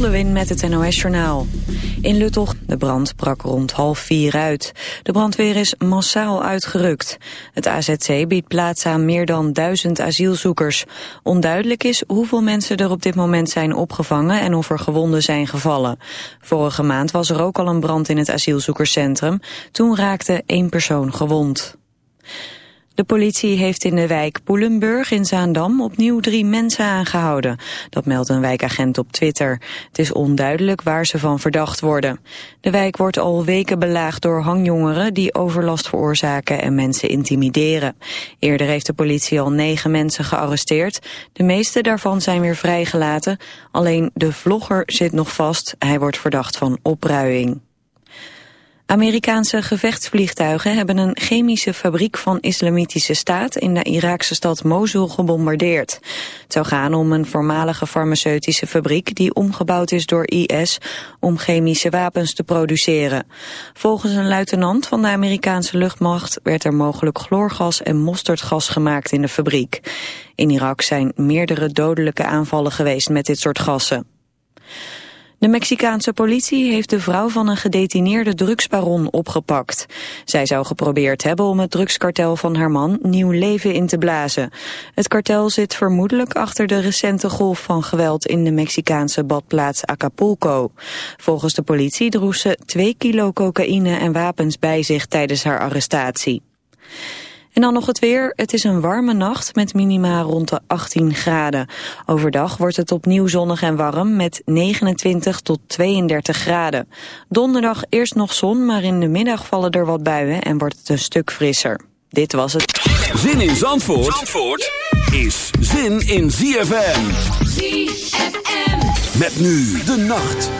Lot met het NOS-journaal. In Luttel, de brand brak rond half vier uit. De brandweer is massaal uitgerukt. Het AZC biedt plaats aan meer dan duizend asielzoekers. Onduidelijk is hoeveel mensen er op dit moment zijn opgevangen... en of er gewonden zijn gevallen. Vorige maand was er ook al een brand in het asielzoekerscentrum. Toen raakte één persoon gewond. De politie heeft in de wijk Poelenburg in Zaandam opnieuw drie mensen aangehouden. Dat meldt een wijkagent op Twitter. Het is onduidelijk waar ze van verdacht worden. De wijk wordt al weken belaagd door hangjongeren die overlast veroorzaken en mensen intimideren. Eerder heeft de politie al negen mensen gearresteerd. De meeste daarvan zijn weer vrijgelaten. Alleen de vlogger zit nog vast. Hij wordt verdacht van opruiing. Amerikaanse gevechtsvliegtuigen hebben een chemische fabriek van islamitische staat in de Iraakse stad Mosul gebombardeerd. Het zou gaan om een voormalige farmaceutische fabriek die omgebouwd is door IS om chemische wapens te produceren. Volgens een luitenant van de Amerikaanse luchtmacht werd er mogelijk chloorgas en mosterdgas gemaakt in de fabriek. In Irak zijn meerdere dodelijke aanvallen geweest met dit soort gassen. De Mexicaanse politie heeft de vrouw van een gedetineerde drugsbaron opgepakt. Zij zou geprobeerd hebben om het drugskartel van haar man nieuw leven in te blazen. Het kartel zit vermoedelijk achter de recente golf van geweld in de Mexicaanse badplaats Acapulco. Volgens de politie droeg ze 2 kilo cocaïne en wapens bij zich tijdens haar arrestatie. En dan nog het weer. Het is een warme nacht met minima rond de 18 graden. Overdag wordt het opnieuw zonnig en warm met 29 tot 32 graden. Donderdag eerst nog zon, maar in de middag vallen er wat buien en wordt het een stuk frisser. Dit was het. Zin in Zandvoort, Zandvoort is zin in ZFM. ZFM. Met nu de nacht.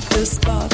darkest spot.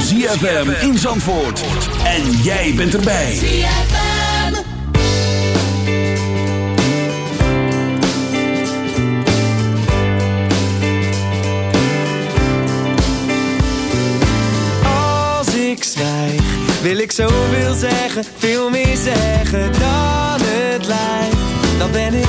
ZFM in Zandvoort. En jij bent erbij. Als ik zwijg, wil ik zoveel zeggen. Veel meer zeggen dan het lijkt. Dan ben ik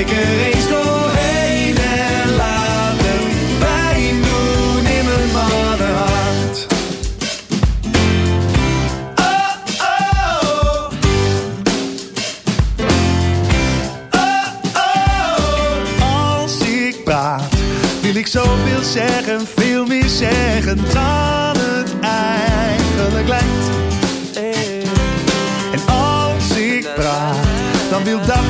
ik er eens doorheen en laat het pijn doen in mijn mannenhart. Oh, oh. Oh, oh. Als ik praat, wil ik zoveel zeggen, veel meer zeggen dan het eigenlijk lijkt. En als ik praat dan wil dat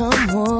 someone.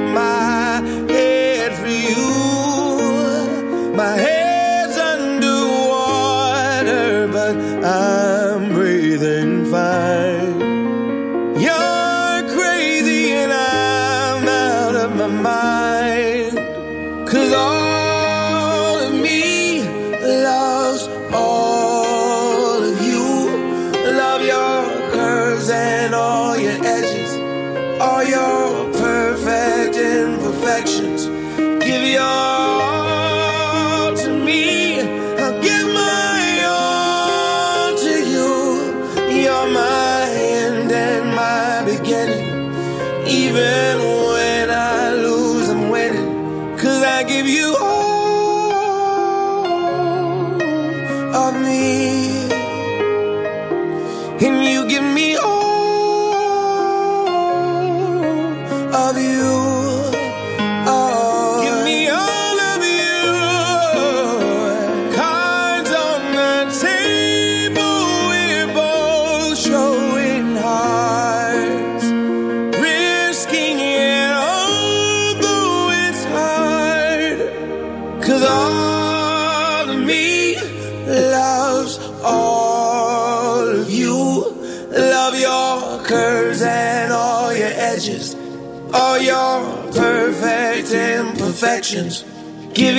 I